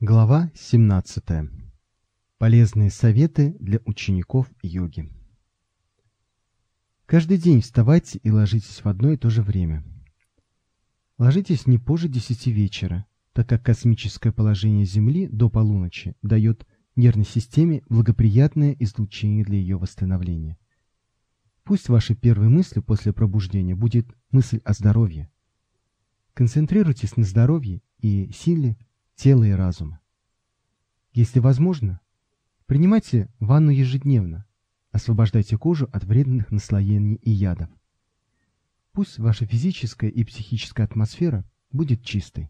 Глава 17. Полезные советы для учеников йоги. Каждый день вставайте и ложитесь в одно и то же время. Ложитесь не позже 10 вечера, так как космическое положение Земли до полуночи дает нервной системе благоприятное излучение для ее восстановления. Пусть вашей первой мыслью после пробуждения будет мысль о здоровье. Концентрируйтесь на здоровье и силе тела и разума. Если возможно, принимайте ванну ежедневно, освобождайте кожу от вредных наслоений и ядов. Пусть ваша физическая и психическая атмосфера будет чистой.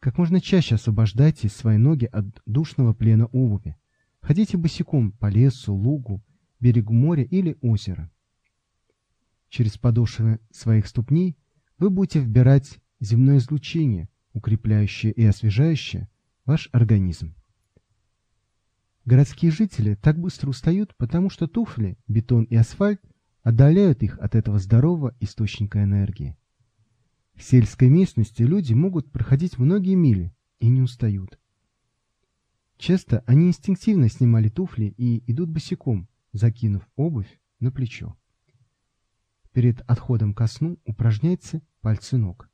Как можно чаще освобождайте свои ноги от душного плена обуви. Ходите босиком по лесу, лугу, берегу моря или озера. Через подошвы своих ступней вы будете вбирать земное излучение, укрепляющее и освежающее ваш организм. Городские жители так быстро устают, потому что туфли, бетон и асфальт отдаляют их от этого здорового источника энергии. В сельской местности люди могут проходить многие мили и не устают. Часто они инстинктивно снимали туфли и идут босиком, закинув обувь на плечо. Перед отходом ко сну упражняйте пальцы ног.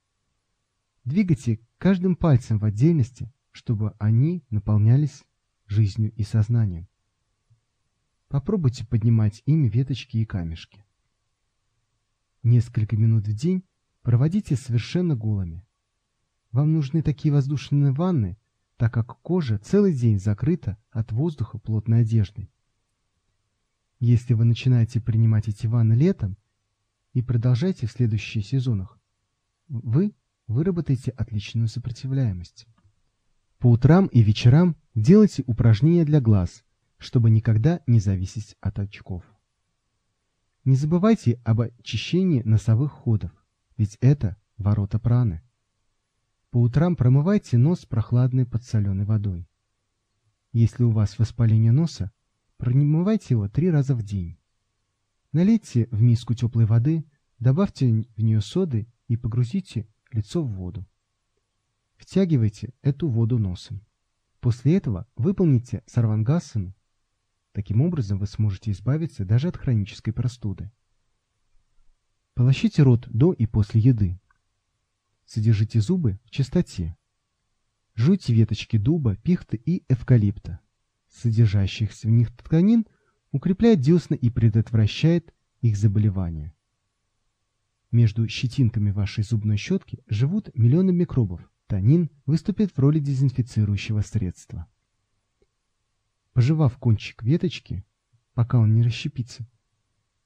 Двигайте каждым пальцем в отдельности, чтобы они наполнялись жизнью и сознанием. Попробуйте поднимать ими веточки и камешки. Несколько минут в день проводите совершенно голыми. Вам нужны такие воздушные ванны, так как кожа целый день закрыта от воздуха плотной одеждой. Если вы начинаете принимать эти ванны летом и продолжаете в следующих сезонах, вы выработаете отличную сопротивляемость. По утрам и вечерам делайте упражнения для глаз, чтобы никогда не зависеть от очков. Не забывайте об очищении носовых ходов, ведь это ворота праны. По утрам промывайте нос прохладной подсоленной водой. Если у вас воспаление носа, промывайте его три раза в день. Налейте в миску теплой воды, добавьте в нее соды и погрузите лицо в воду. Втягивайте эту воду носом. После этого выполните сарвангасану. Таким образом вы сможете избавиться даже от хронической простуды. Полощите рот до и после еды. Содержите зубы в чистоте. Жуйте веточки дуба, пихты и эвкалипта. Содержащихся в них тканин укрепляет десны и предотвращает их заболевания. Между щетинками вашей зубной щетки живут миллионы микробов. Танин выступит в роли дезинфицирующего средства. Пожевав кончик веточки, пока он не расщепится,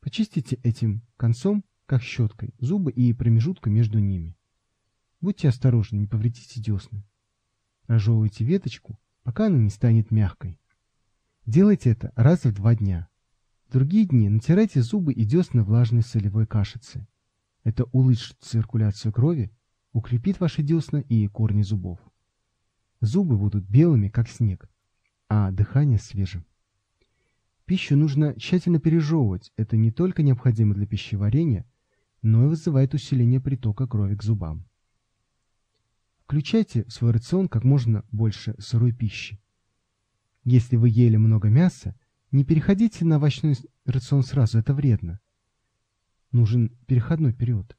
почистите этим концом, как щеткой, зубы и промежутка между ними. Будьте осторожны, не повредите десны. Разжевывайте веточку, пока она не станет мягкой. Делайте это раз в два дня. В другие дни натирайте зубы и десны влажной солевой кашицей. Это улучшит циркуляцию крови, укрепит ваши десна и корни зубов. Зубы будут белыми, как снег, а дыхание свежим. Пищу нужно тщательно пережевывать. Это не только необходимо для пищеварения, но и вызывает усиление притока крови к зубам. Включайте в свой рацион как можно больше сырой пищи. Если вы ели много мяса, не переходите на овощной рацион сразу, это вредно нужен переходной период.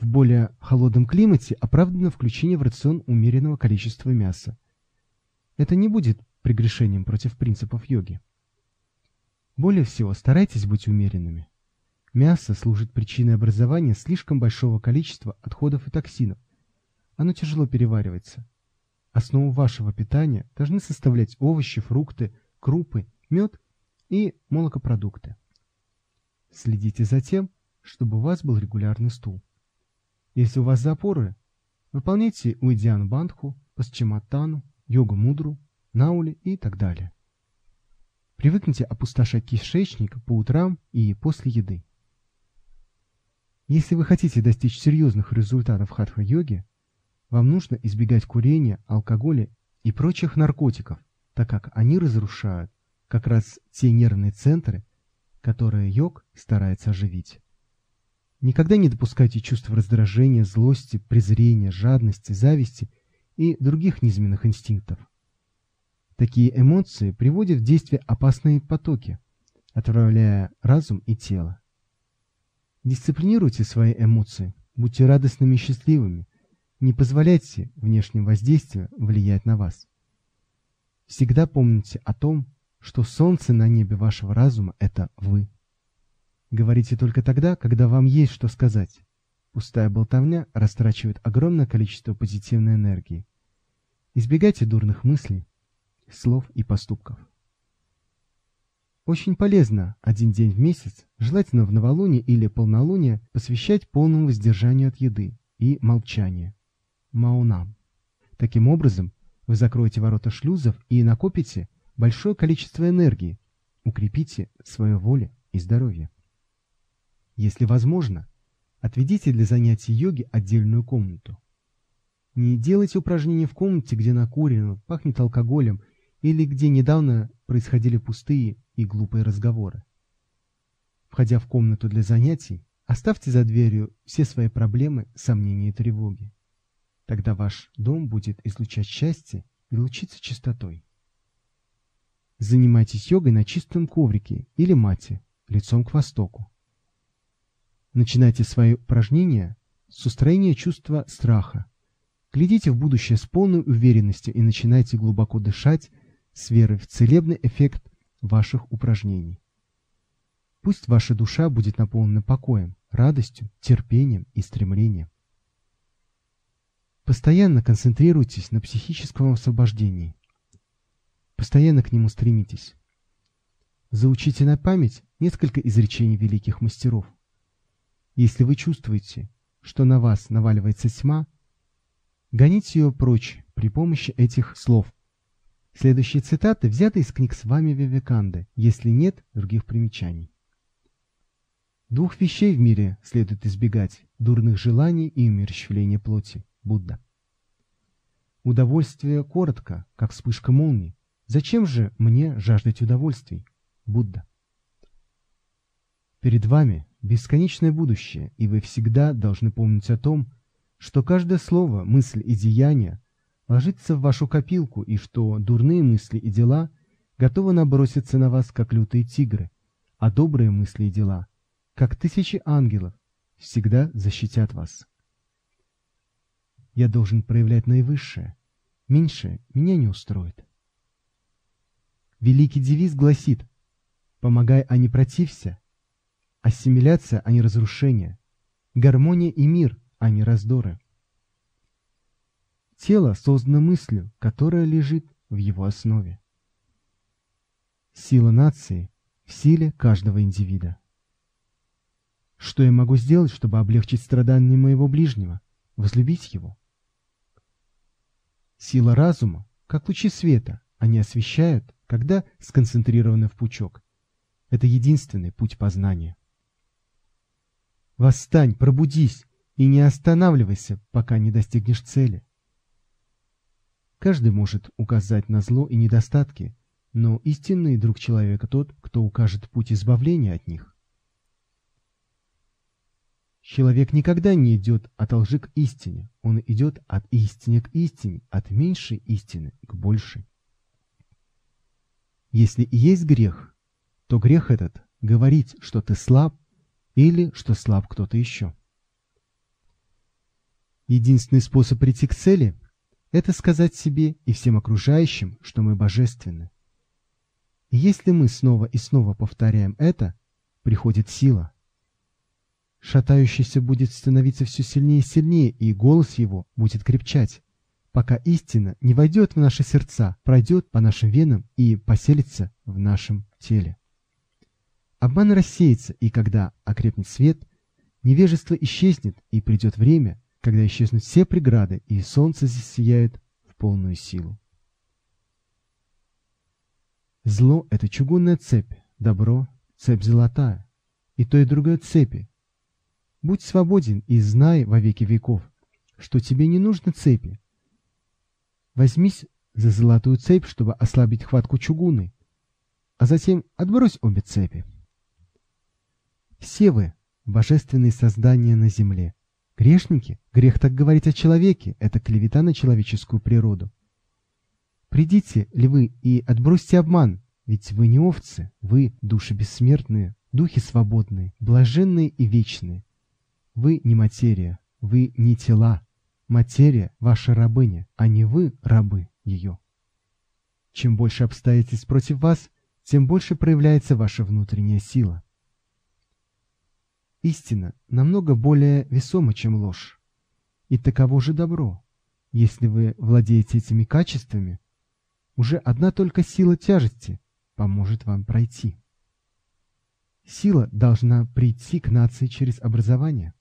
В более холодном климате оправдано включение в рацион умеренного количества мяса. Это не будет прегрешением против принципов йоги. Более всего старайтесь быть умеренными. Мясо служит причиной образования слишком большого количества отходов и токсинов. Оно тяжело переваривается. Основу вашего питания должны составлять овощи, фрукты, крупы, мед и молокопродукты. Следите за тем, чтобы у вас был регулярный стул. Если у вас запоры, выполняйте уидиан бандху, пасчиматтану, йогу мудру, наули и так далее. Привыкните опустошать кишечник по утрам и после еды. Если вы хотите достичь серьезных результатов хатха-йоги, вам нужно избегать курения, алкоголя и прочих наркотиков, так как они разрушают как раз те нервные центры, которое йог старается оживить. Никогда не допускайте чувств раздражения, злости, презрения, жадности, зависти и других низменных инстинктов. Такие эмоции приводят в действие опасные потоки, отравляя разум и тело. Дисциплинируйте свои эмоции, будьте радостными и счастливыми, не позволяйте внешним воздействиям влиять на вас. Всегда помните о том, что солнце на небе вашего разума – это вы. Говорите только тогда, когда вам есть что сказать. Пустая болтовня растрачивает огромное количество позитивной энергии. Избегайте дурных мыслей, слов и поступков. Очень полезно один день в месяц, желательно в новолуние или полнолуние, посвящать полному воздержанию от еды и молчанию. Маунам. Таким образом, вы закроете ворота шлюзов и накопите большое количество энергии, укрепите свою волю и здоровье. Если возможно, отведите для занятий йоги отдельную комнату. Не делайте упражнения в комнате, где накурено, пахнет алкоголем или где недавно происходили пустые и глупые разговоры. Входя в комнату для занятий, оставьте за дверью все свои проблемы, сомнения и тревоги. Тогда ваш дом будет излучать счастье и лучиться чистотой. Занимайтесь йогой на чистом коврике или мате, лицом к востоку. Начинайте свои упражнения с устроения чувства страха. Глядите в будущее с полной уверенностью и начинайте глубоко дышать с верой в целебный эффект ваших упражнений. Пусть ваша душа будет наполнена покоем, радостью, терпением и стремлением. Постоянно концентрируйтесь на психическом освобождении. Постоянно к нему стремитесь. Заучите на память несколько изречений великих мастеров. Если вы чувствуете, что на вас наваливается тьма, гоните ее прочь при помощи этих слов – Следующие цитаты взяты из книг с вами Вивеканды, если нет других примечаний. Двух вещей в мире следует избегать – дурных желаний и умерщвления плоти. Будда. Удовольствие коротко, как вспышка молнии. Зачем же мне жаждать удовольствий? Будда. Перед вами бесконечное будущее, и вы всегда должны помнить о том, что каждое слово, мысль и деяние ложится в вашу копилку, и что дурные мысли и дела готовы наброситься на вас, как лютые тигры, а добрые мысли и дела, как тысячи ангелов, всегда защитят вас. Я должен проявлять наивысшее, меньшее меня не устроит. Великий девиз гласит «Помогай, а не протився», ассимиляция, а не разрушение, гармония и мир, а не раздоры. Тело создано мыслью, которая лежит в его основе. Сила нации в силе каждого индивида. Что я могу сделать, чтобы облегчить страдания моего ближнего, возлюбить его? Сила разума, как лучи света, они освещают, когда сконцентрированы в пучок. Это единственный путь познания. Восстань, пробудись и не останавливайся, пока не достигнешь цели. Каждый может указать на зло и недостатки, но истинный друг человека тот, кто укажет путь избавления от них. Человек никогда не идет от лжи к истине, он идет от истины к истине, от меньшей истины к большей. Если и есть грех, то грех этот – говорить, что ты слаб или что слаб кто-то еще. Единственный способ прийти к цели это сказать себе и всем окружающим, что мы божественны. И если мы снова и снова повторяем это, приходит сила. Шатающийся будет становиться все сильнее и сильнее, и голос его будет крепчать, пока истина не войдет в наши сердца, пройдет по нашим венам и поселится в нашем теле. Обман рассеется, и когда окрепнет свет, невежество исчезнет, и придет время, когда исчезнут все преграды, и солнце засияет в полную силу. Зло — это чугунная цепь, добро — цепь золотая, и то и другое цепи. Будь свободен и знай во веки веков, что тебе не нужно цепи. Возьмись за золотую цепь, чтобы ослабить хватку чугуны, а затем отбрось обе цепи. Все вы — божественные создания на земле — Грешники? Грех так говорить о человеке, это клевета на человеческую природу. Придите ли вы и отбросьте обман, ведь вы не овцы, вы души бессмертные, духи свободные, блаженные и вечные. Вы не материя, вы не тела. Материя – ваша рабыня, а не вы рабы ее. Чем больше обстоятельств против вас, тем больше проявляется ваша внутренняя сила. Истина намного более весома, чем ложь. И таково же добро. Если вы владеете этими качествами, уже одна только сила тяжести поможет вам пройти. Сила должна прийти к нации через образование.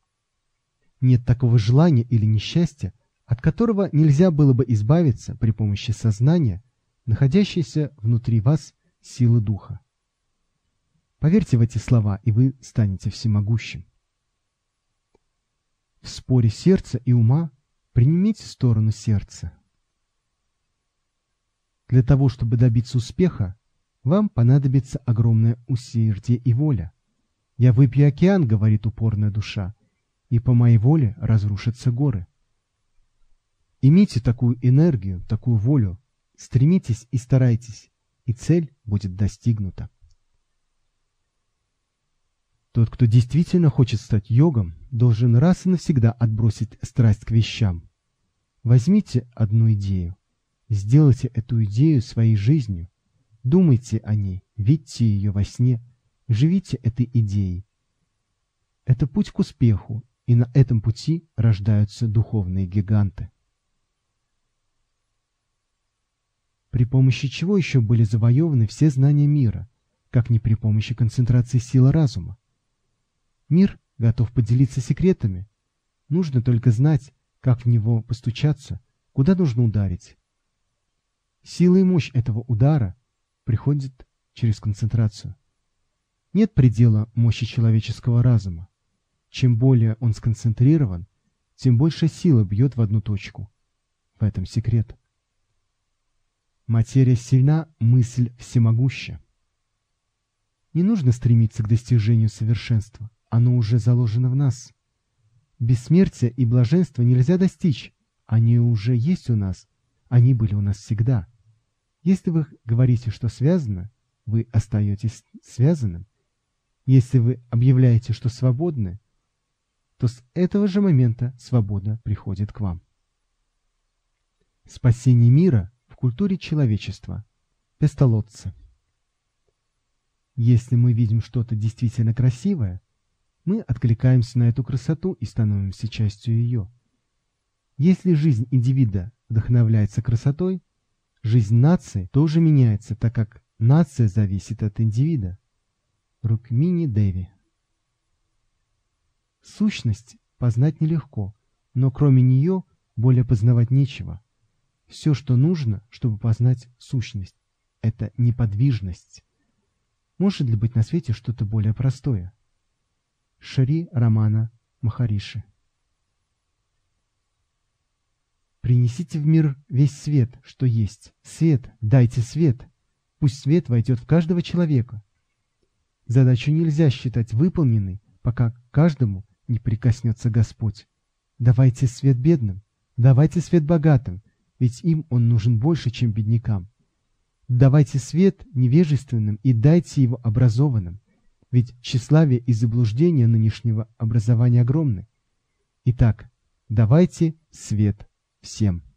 Нет такого желания или несчастья, от которого нельзя было бы избавиться при помощи сознания, находящейся внутри вас силы духа. Поверьте в эти слова, и вы станете всемогущим. В споре сердца и ума принимите сторону сердца. Для того, чтобы добиться успеха, вам понадобится огромное усердие и воля. «Я выпью океан», — говорит упорная душа, и по моей воле разрушатся горы. Имейте такую энергию, такую волю, стремитесь и старайтесь, и цель будет достигнута. Тот, кто действительно хочет стать йогом, должен раз и навсегда отбросить страсть к вещам. Возьмите одну идею, сделайте эту идею своей жизнью, думайте о ней, видите ее во сне, живите этой идеей. Это путь к успеху, и на этом пути рождаются духовные гиганты. При помощи чего еще были завоеваны все знания мира, как не при помощи концентрации силы разума? Мир готов поделиться секретами. Нужно только знать, как в него постучаться, куда нужно ударить. Сила и мощь этого удара приходит через концентрацию. Нет предела мощи человеческого разума. Чем более он сконцентрирован, тем больше сила бьет в одну точку. В этом секрет. Материя сильна, мысль всемогуща. Не нужно стремиться к достижению совершенства, оно уже заложено в нас. Бессмертие и блаженство нельзя достичь, они уже есть у нас, они были у нас всегда. Если вы говорите, что связано, вы остаетесь связанным. Если вы объявляете, что свободны, то с этого же момента свобода приходит к вам. Спасение мира в культуре человечества. Пестолотцы. Если мы видим что-то действительно красивое, мы откликаемся на эту красоту и становимся частью ее. Если жизнь индивида вдохновляется красотой, жизнь нации тоже меняется, так как нация зависит от индивида. Рукмини Деви Сущность познать нелегко, но кроме нее более познавать нечего. Все, что нужно, чтобы познать сущность, это неподвижность. Может ли быть на свете что-то более простое? Шри Рамана Махариши Принесите в мир весь свет, что есть. Свет, дайте свет. Пусть свет войдет в каждого человека. Задачу нельзя считать выполненной, пока каждому не прикоснется Господь. Давайте свет бедным, давайте свет богатым, ведь им он нужен больше, чем беднякам. Давайте свет невежественным и дайте его образованным, ведь тщеславие и заблуждение нынешнего образования огромны. Итак, давайте свет всем.